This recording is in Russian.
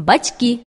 Батьки.